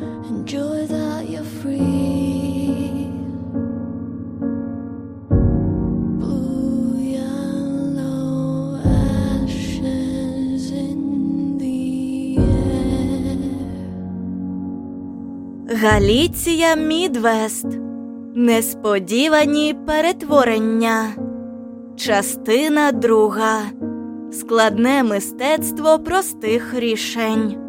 Enjoy that you're free. Галіція Мідвест. Несподівані перетворення. Частина друга. Складне мистецтво простих рішень.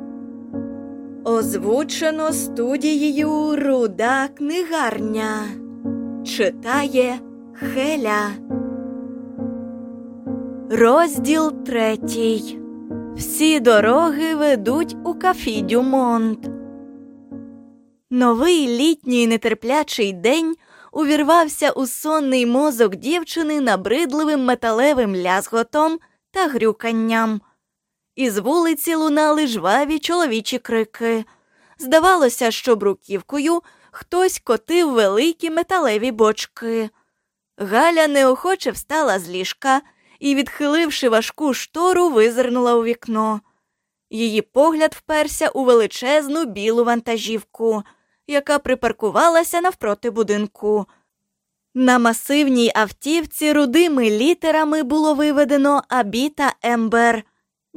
Озвучено студією Руда книгарня. Читає Хеля. Розділ третій. Всі дороги ведуть у кафі Дюмонт. Новий літній нетерплячий день увірвався у сонний мозок дівчини набридливим металевим лязготом та грюканням. Із вулиці лунали жваві чоловічі крики. Здавалося, що бруківкою хтось котив великі металеві бочки. Галя неохоче встала з ліжка і, відхиливши важку штору, визирнула у вікно. Її погляд вперся у величезну білу вантажівку, яка припаркувалася навпроти будинку. На масивній автівці рудими літерами було виведено Абіта Ембер.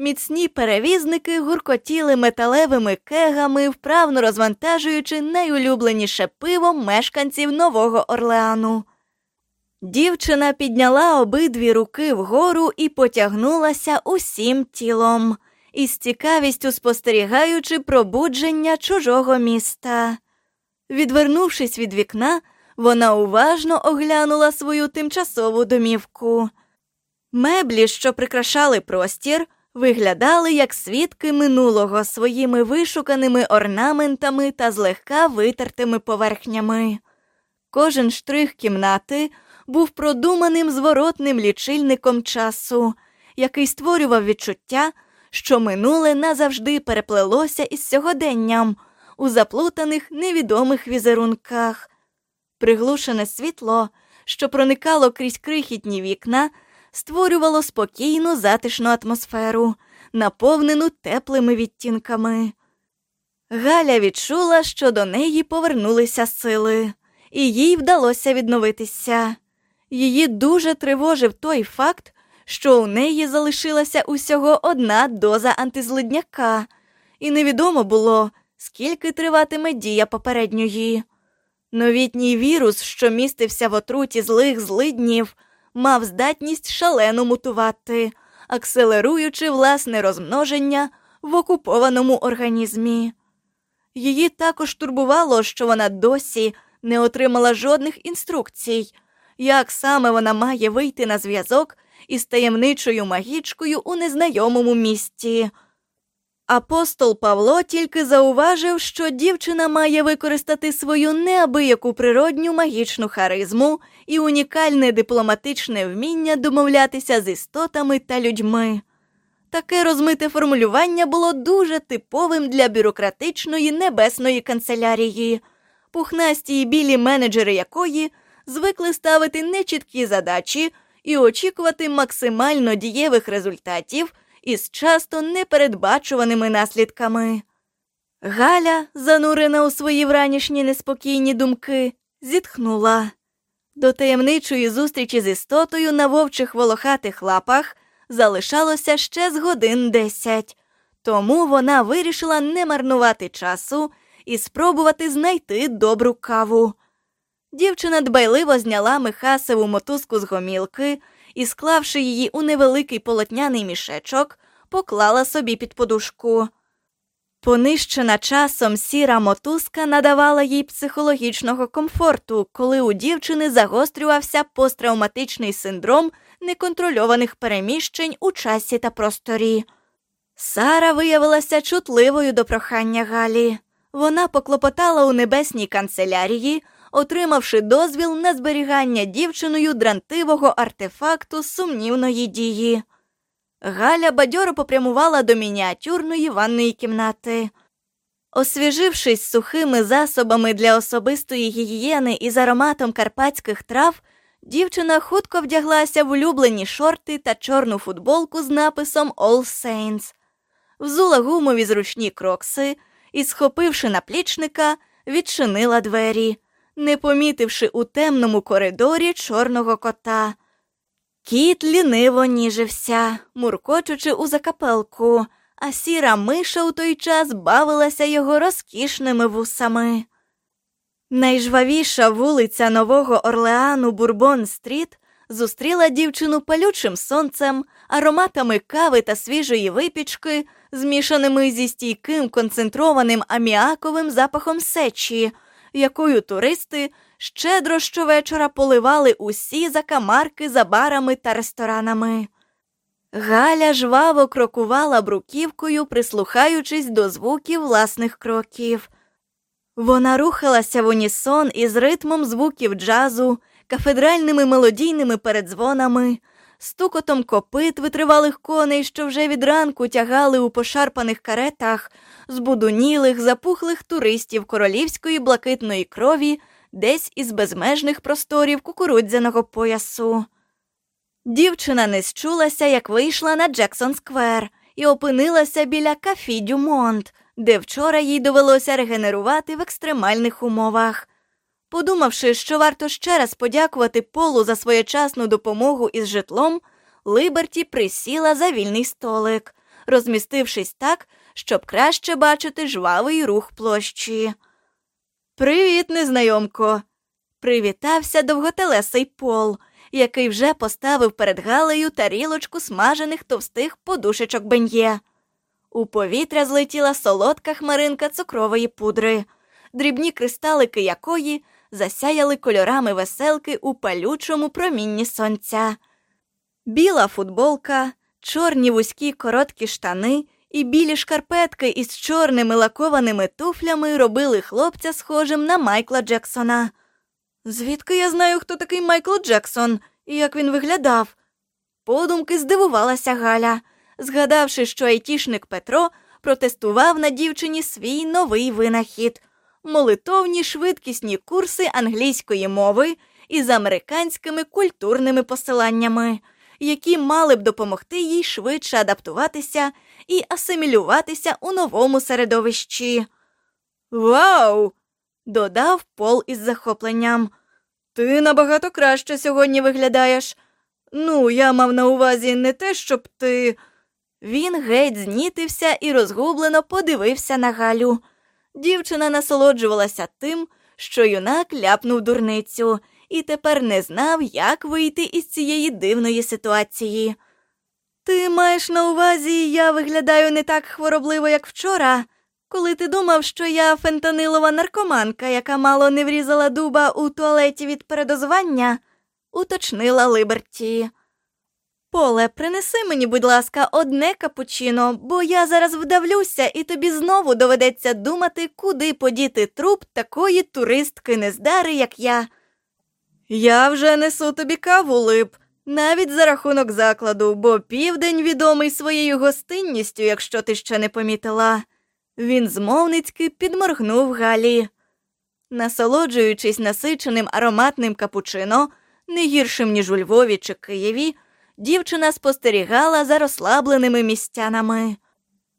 Міцні перевізники гуркотіли металевими кегами, вправно розвантажуючи найулюбленіше пиво мешканців Нового Орлеану. Дівчина підняла обидві руки вгору і потягнулася усім тілом, із цікавістю спостерігаючи пробудження чужого міста. Відвернувшись від вікна, вона уважно оглянула свою тимчасову домівку. Меблі, що прикрашали простір, виглядали як свідки минулого своїми вишуканими орнаментами та злегка витертими поверхнями. Кожен штрих кімнати був продуманим зворотним лічильником часу, який створював відчуття, що минуле назавжди переплелося із сьогоденням у заплутаних невідомих візерунках. Приглушене світло, що проникало крізь крихітні вікна, створювало спокійну затишну атмосферу, наповнену теплими відтінками. Галя відчула, що до неї повернулися сили, і їй вдалося відновитися. Її дуже тривожив той факт, що у неї залишилася усього одна доза антизлидняка, і невідомо було, скільки триватиме дія попередньої. Новітній вірус, що містився в отруті злих злиднів, мав здатність шалено мутувати, акселеруючи власне розмноження в окупованому організмі. Її також турбувало, що вона досі не отримала жодних інструкцій, як саме вона має вийти на зв'язок із таємничою магічкою у незнайомому місті. Апостол Павло тільки зауважив, що дівчина має використати свою неабияку природню магічну харизму і унікальне дипломатичне вміння домовлятися з істотами та людьми. Таке розмите формулювання було дуже типовим для бюрократичної небесної канцелярії, пухнасті й білі менеджери якої звикли ставити нечіткі задачі і очікувати максимально дієвих результатів із часто непередбачуваними наслідками. Галя, занурена у свої вранішні неспокійні думки, зітхнула. До таємничої зустрічі з істотою на вовчих волохатих лапах залишалося ще з годин десять, тому вона вирішила не марнувати часу і спробувати знайти добру каву. Дівчина дбайливо зняла Михасеву мотузку з гомілки і, склавши її у невеликий полотняний мішечок, поклала собі під подушку. Понищена часом сіра мотузка надавала їй психологічного комфорту, коли у дівчини загострювався посттравматичний синдром неконтрольованих переміщень у часі та просторі. Сара виявилася чутливою до прохання Галі. Вона поклопотала у небесній канцелярії, отримавши дозвіл на зберігання дівчиною дрантивого артефакту сумнівної дії. Галя бадьоро попрямувала до мініатюрної ванної кімнати. Освіжившись сухими засобами для особистої гігієни із ароматом карпатських трав, дівчина хутко вдяглася в улюблені шорти та чорну футболку з написом All Saints, взула гумові зручні крокси і, схопивши наплічника, відчинила двері, не помітивши у темному коридорі чорного кота. Кіт ліниво ніжився, муркочучи у закапелку, а сіра миша у той час бавилася його розкішними вусами. Найжвавіша вулиця Нового Орлеану Бурбон Стріт зустріла дівчину палючим сонцем, ароматами кави та свіжої випічки, змішаними зі стійким концентрованим аміаковим запахом сечі, якою туристи щедро щовечора поливали усі закамарки за барами та ресторанами. Галя жваво крокувала бруківкою, прислухаючись до звуків власних кроків. Вона рухалася в унісон із ритмом звуків джазу, кафедральними мелодійними передзвонами, стукотом копит витривалих коней, що вже від ранку тягали у пошарпаних каретах, збудунілих, запухлих туристів королівської блакитної крові, десь із безмежних просторів кукурудзяного поясу. Дівчина не счулася, як вийшла на Джексон Сквер і опинилася біля кафі Дюмонт, де вчора їй довелося регенерувати в екстремальних умовах. Подумавши, що варто ще раз подякувати Полу за своєчасну допомогу із житлом, Либерті присіла за вільний столик, розмістившись так, щоб краще бачити жвавий рух площі. Привіт, незнайомко. Привітався довготелесий Пол, який вже поставив перед Галею тарілочку смажених товстих подушечок бен'є. У повітря злетіла солодка хмаринка цукрової пудри, дрібні кристалики якої засяяли кольорами веселки у палючому промінні сонця. Біла футболка, чорні вузькі короткі штани і білі шкарпетки із чорними лакованими туфлями робили хлопця схожим на Майкла Джексона. Звідки я знаю, хто такий Майкл Джексон і як він виглядав? Подумки здивувалася Галя, згадавши, що айтішник Петро протестував на дівчині свій новий винахід молитовні швидкісні курси англійської мови із американськими культурними посиланнями, які мали б допомогти їй швидше адаптуватися і асимілюватися у новому середовищі. Вау! додав Пол із захопленням. Ти набагато краще сьогодні виглядаєш. Ну, я мав на увазі не те, щоб ти. Він геть знітився і розгублено подивився на Галю. Дівчина насолоджувалася тим, що юнак ляпнув дурницю, і тепер не знав, як вийти із цієї дивної ситуації. Ти маєш на увазі, я виглядаю не так хворобливо, як вчора, коли ти думав, що я фентанилова наркоманка, яка мало не врізала дуба у туалеті від передозування, уточнила Либерті. Поле, принеси мені, будь ласка, одне капучино, бо я зараз вдавлюся, і тобі знову доведеться думати, куди подіти труп такої туристки нездари, як я. Я вже несу тобі каву, Лип, навіть за рахунок закладу, бо південь відомий своєю гостинністю, якщо ти ще не помітила. Він змовницьки підморгнув Галі. Насолоджуючись насиченим ароматним капучино, не гіршим, ніж у Львові чи Києві дівчина спостерігала за розслабленими містянами.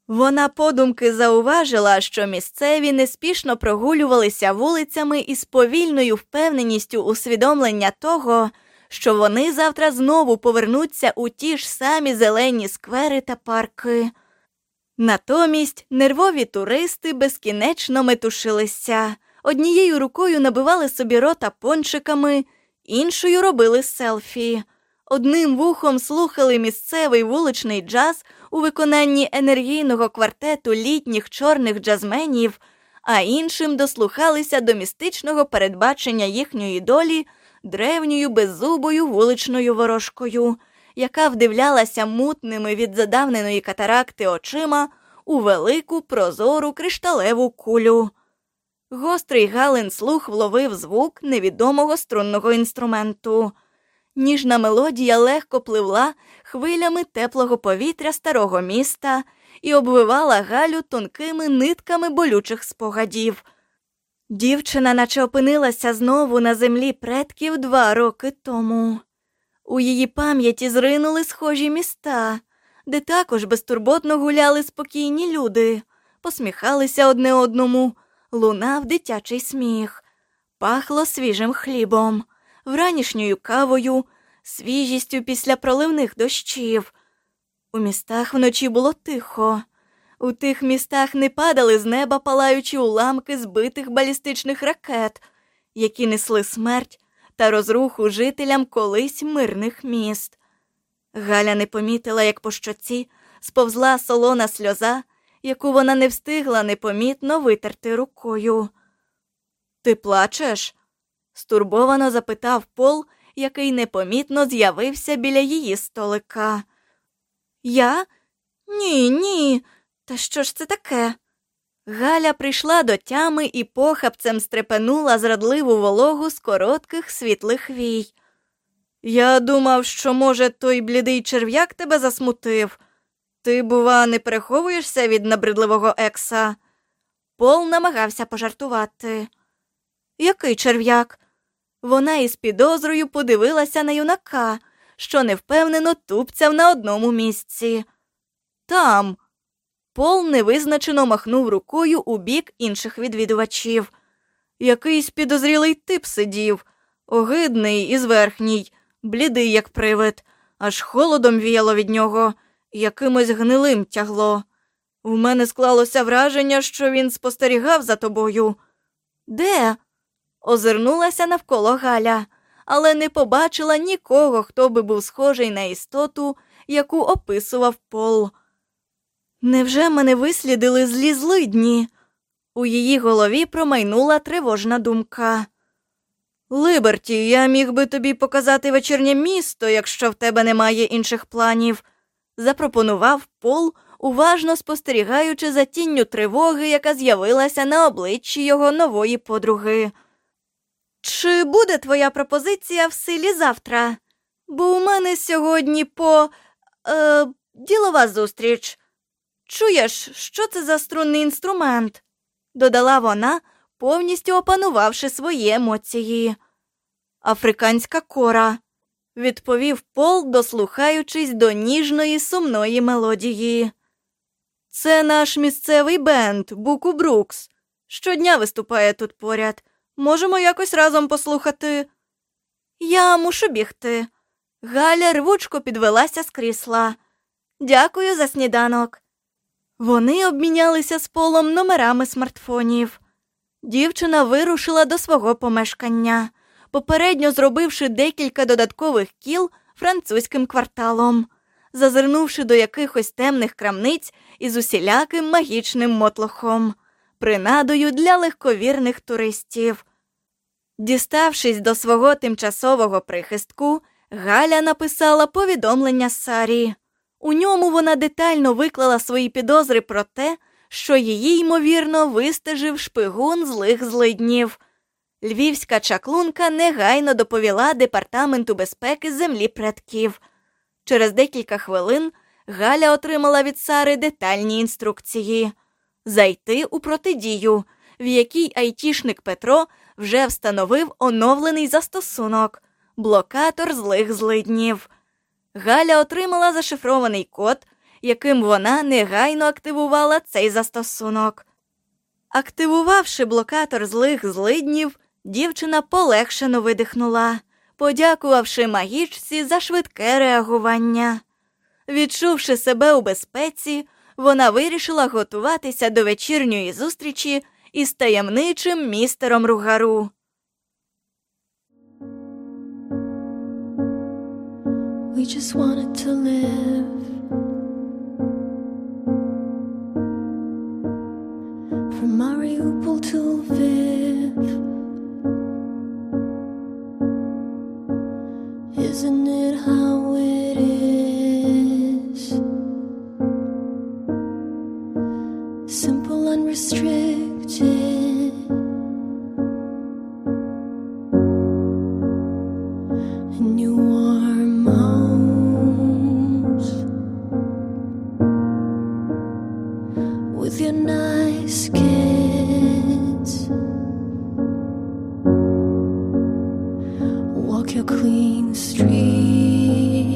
Вона подумки зауважила, що місцеві неспішно прогулювалися вулицями із повільною впевненістю усвідомлення того, що вони завтра знову повернуться у ті ж самі зелені сквери та парки. Натомість нервові туристи безкінечно метушилися, однією рукою набивали собі рота пончиками, іншою робили селфі одним вухом слухали місцевий вуличний джаз у виконанні енергійного квартету літніх чорних джазменів, а іншим дослухалися до містичного передбачення їхньої долі древньою беззубою вуличною ворожкою, яка вдивлялася мутними від задавненої катаракти очима у велику прозору кришталеву кулю. Гострий Галин слух вловив звук невідомого струнного інструменту. Ніжна мелодія легко пливла хвилями теплого повітря старого міста і обвивала Галю тонкими нитками болючих спогадів. Дівчина наче опинилася знову на землі предків два роки тому. У її пам'яті зринули схожі міста, де також безтурботно гуляли спокійні люди, посміхалися одне одному, лунав дитячий сміх, пахло свіжим хлібом, вранішньою кавою, свіжістю після проливних дощів. У містах вночі було тихо. У тих містах не падали з неба палаючі уламки збитих балістичних ракет, які несли смерть та розруху жителям колись мирних міст. Галя не помітила, як по щоці сповзла солона сльоза, яку вона не встигла непомітно витерти рукою. Ти плачеш? Стурбовано запитав Пол, який непомітно з'явився біля її столика. Я? Ні, ні. Та що ж це таке? Галя прийшла до тями і похапцем стрепенула зрадливу вологу з коротких світлих вій. Я думав, що, може, той блідий черв'як тебе засмутив. Ти, бува, не переховуєшся від набридливого екса? Пол намагався пожартувати. Який черв'як? Вона із підозрою подивилася на юнака, що невпевнено тупцяв на одному місці. Там. Пол невизначено махнув рукою у бік інших відвідувачів. Якийсь підозрілий тип сидів, огидний і зверхній, блідий, як привид, аж холодом віяло від нього, якимось гнилим тягло. У мене склалося враження, що він спостерігав за тобою. Де? Озирнулася навколо Галя, але не побачила нікого, хто би був схожий на істоту, яку описував Пол. Невже мене вислідили злі злидні? У її голові промайнула тривожна думка. Либерті, я міг би тобі показати вечірнє місто, якщо в тебе немає інших планів, запропонував Пол, уважно спостерігаючи за тінню тривоги, яка з'явилася на обличчі його нової подруги. Чи буде твоя пропозиція в силі завтра? Бо у мене сьогодні по е, ділова зустріч. Чуєш, що це за струнний інструмент? додала вона, повністю опанувавши свої емоції. Африканська кора, відповів Пол, дослухаючись до ніжної сумної мелодії. Це наш місцевий бенд Буку Брукс. Щодня виступає тут поряд. Можемо якось разом послухати. Я мушу бігти. Галя рвучко підвелася з крісла. Дякую за сніданок. Вони обмінялися з полом номерами смартфонів. Дівчина вирушила до свого помешкання, попередньо зробивши декілька додаткових кіл французьким кварталом, зазирнувши до якихось темних крамниць із усіляким магічним мотлохом, принадою для легковірних туристів. Діставшись до свого тимчасового прихистку, Галя написала повідомлення Сарі. У ньому вона детально виклала свої підозри про те, що її, ймовірно, вистежив шпигун злих злиднів. Львівська чаклунка негайно доповіла департаменту безпеки землі предків. Через декілька хвилин Галя отримала від Сари детальні інструкції зайти у протидію, в якій айтішник Петро вже встановив оновлений застосунок блокатор злих злиднів. Галя отримала зашифрований код, яким вона негайно активувала цей застосунок. Активувавши блокатор злих злиднів, дівчина полегшено видихнула, подякувавши магічці за швидке реагування. Відчувши себе у безпеці, вона вирішила готуватися до вечірньої зустрічі із таємничим містером Ругару. We just wanted to live. From Mariupol to Lviv. your clean street.